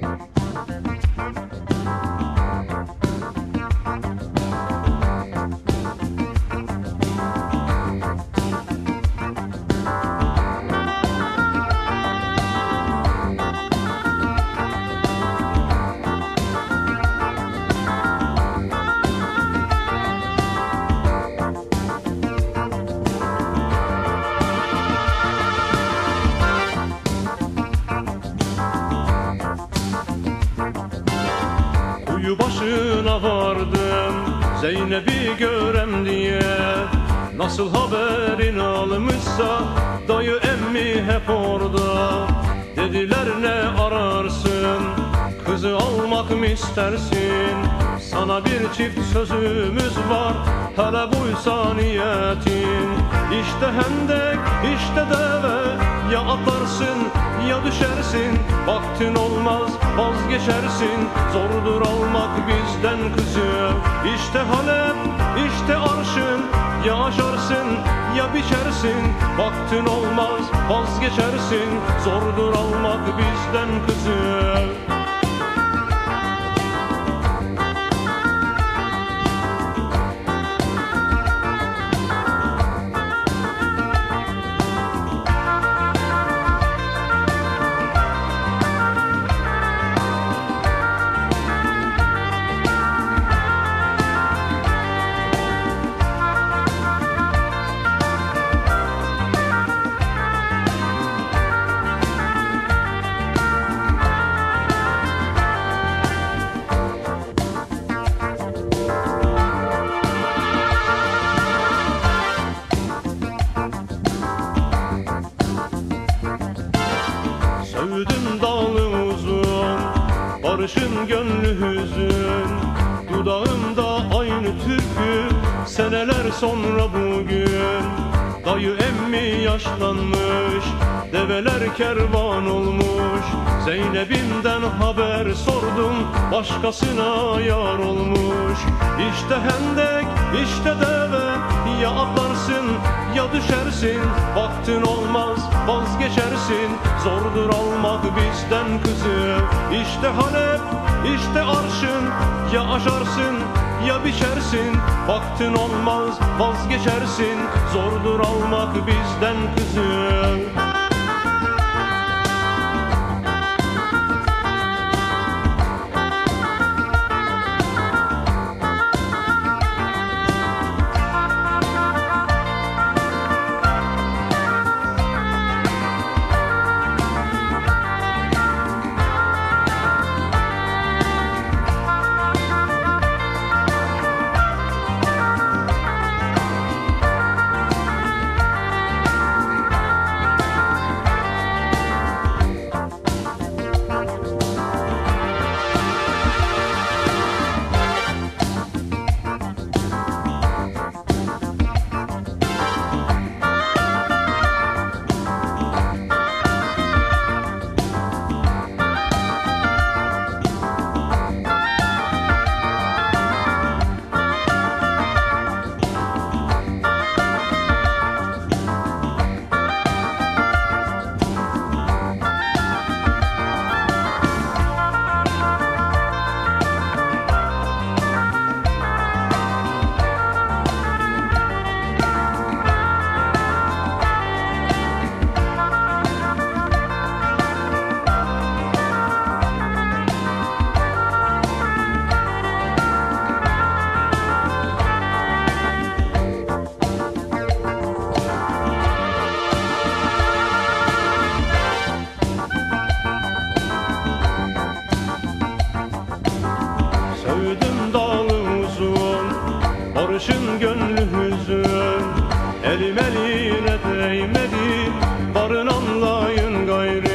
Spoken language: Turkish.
Bye. Zeynep'i görem diye Nasıl haberin almışsa Dayı emmi hep orada. Dediler ne ararsın? Kızı almak mı istersin? Sana bir çift sözümüz var Hele buysa niyetin İşte hendek işte deve. Ya atlarsın ya düşersin. Vaktin olmaz vazgeçersin. Zordur almak bizden kızı İşte Halep işte arşın. Ya aşarsın ya biçersin. Vaktin olmaz vazgeçersin. Zordur almak bizden kızı Sövdüm dalı uzun Barışın gönlü hüzün. Dudağımda aynı türkü Seneler sonra bugün. Dayı emmi yaşlanmış Develer kervan olmuş Zeynep'imden haber sordum Başkasına yar olmuş. İşte hendek işte deve Ya atlarsın ya düşersin. Vaktin olmaz vazgeçersin Zordur almak bizden kızı. İşte Halep işte arşın Ya aşarsın ya biçersin. Vaktin olmaz vazgeçersin Zordur almak bizden kızı taşın gönlü hüzün. Elim eline değmedi. Varın anlayın gayrı.